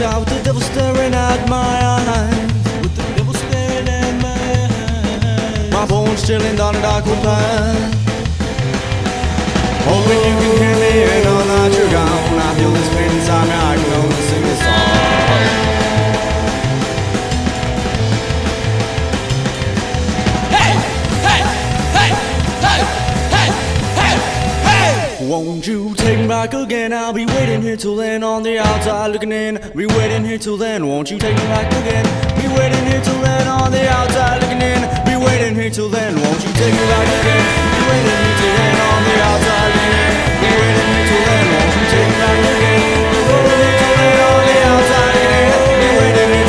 down out with the devil staring at my eyes. With the devil staring at my eyes. My bones chilling down a dark wood path. Hoping you can hear me and know that you're gone. I feel this pain inside me, I can you back again? I'll be waiting here till then on the outside looking in. Be waiting here till then. Won't you take me back again? Be waiting here till then on the outside looking in. Be waiting here till then. Won't you take me back again? Be waiting here then on the outside looking in. Be waiting here then. Won't you take me back again? Waiting here then on the outside looking in. Be waiting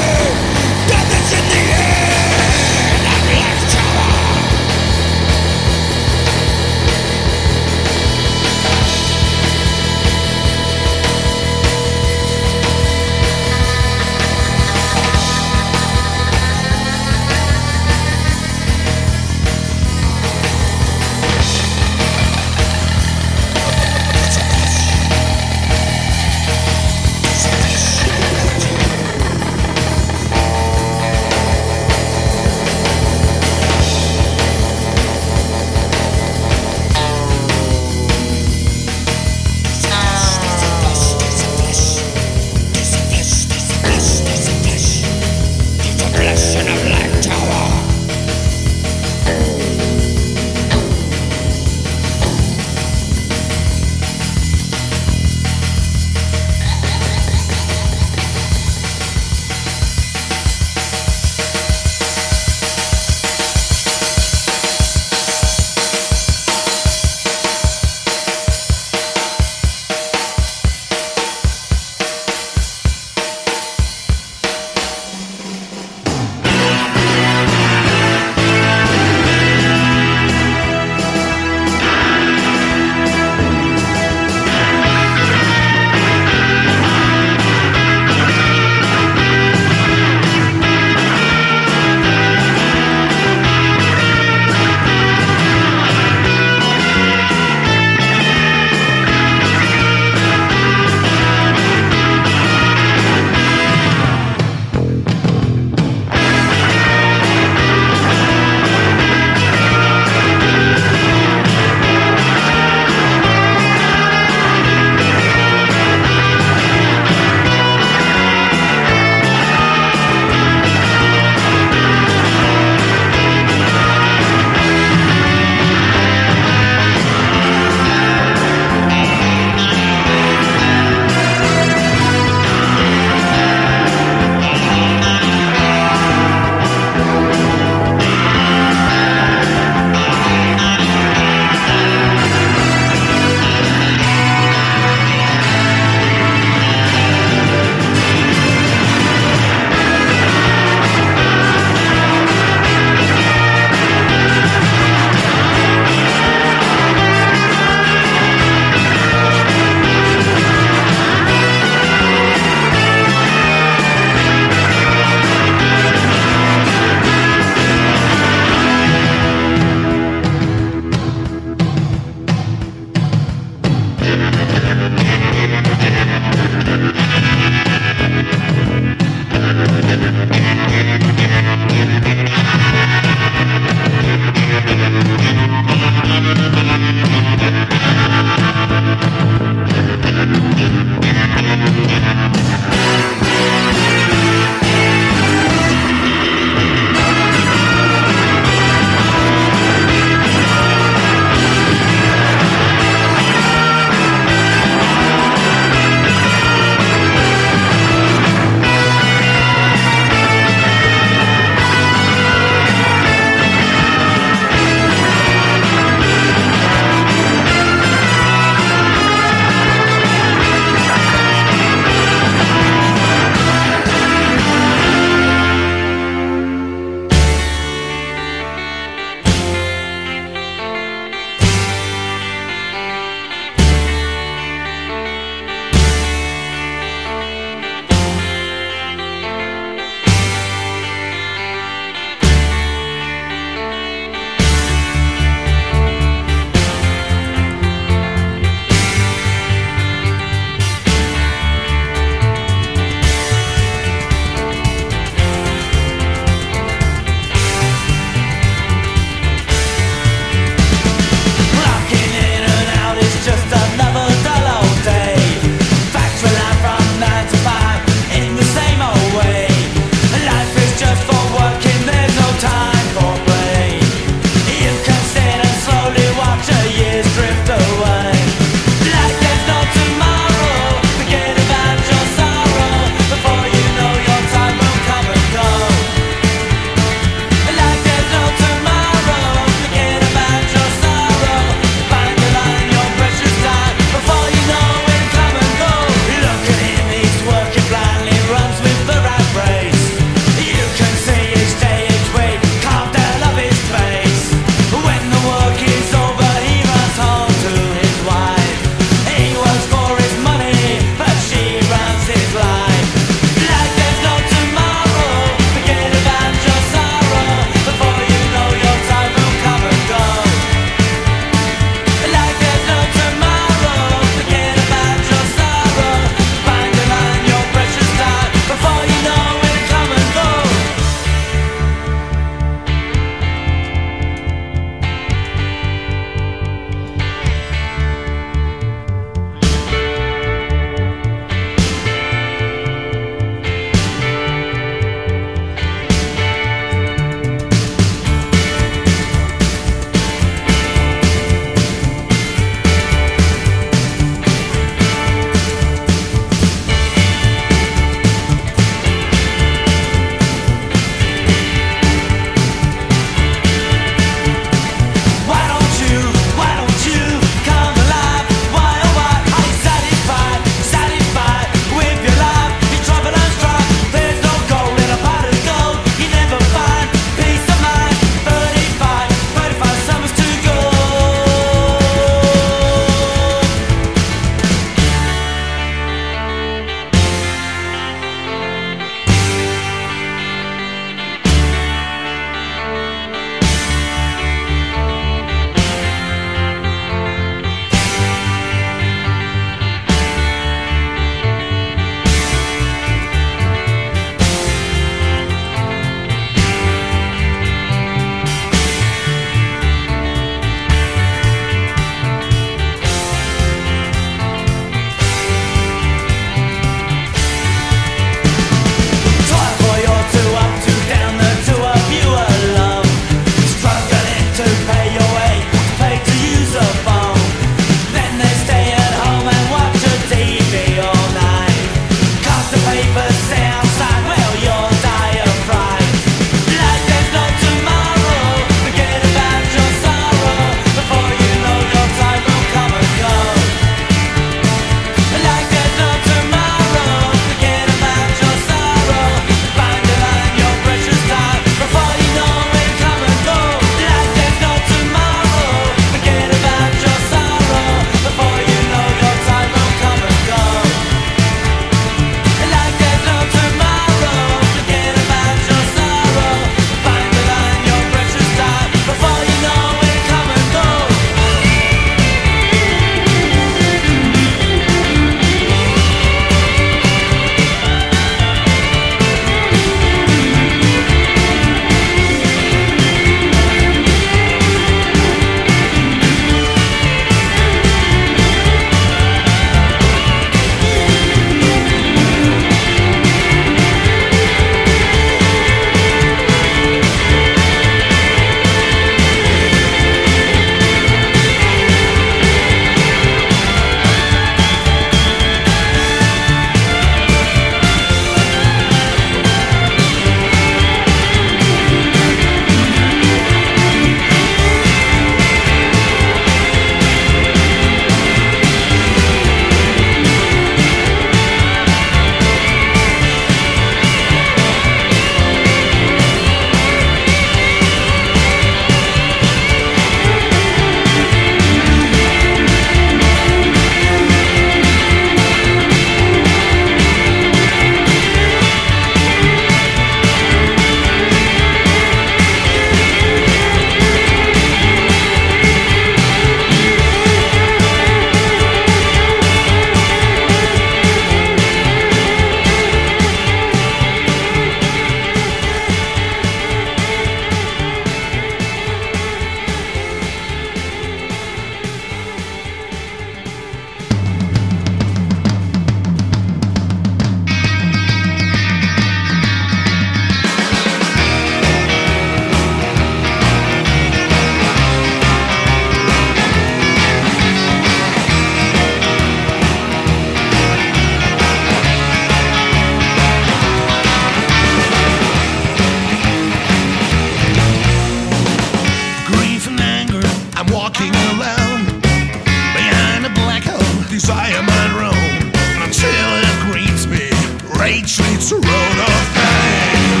It's a road of pain.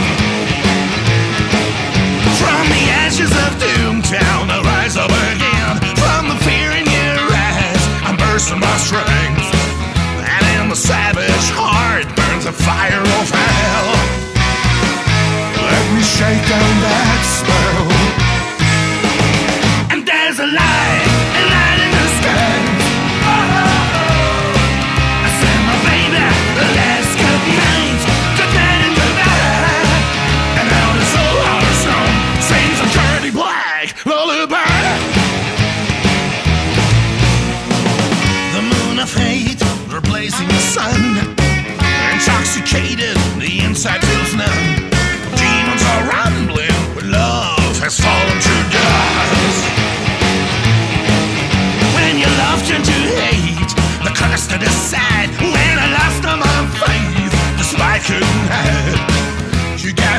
From the ashes of Doomtown, I rise up again. From the fear in your eyes, I'm bursting my strings. And in savage heart burns a fire of hell. Let me shake down that spell.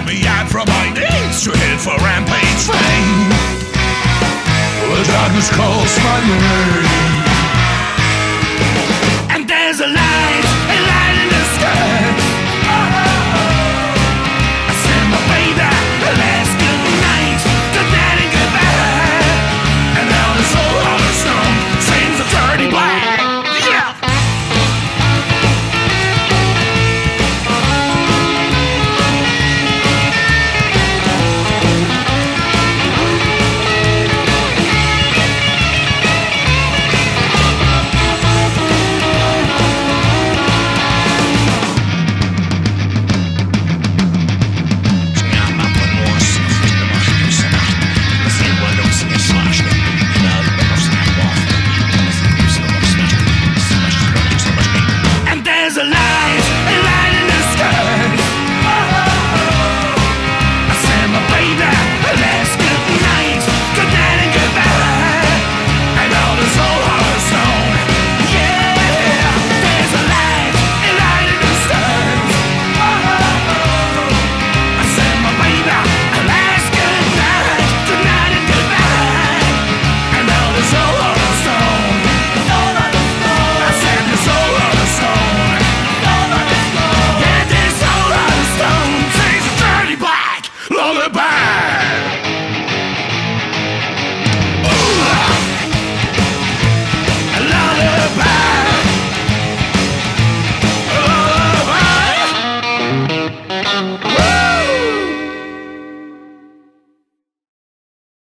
me out from my knees to head for rampage fame. The darkness calls my name.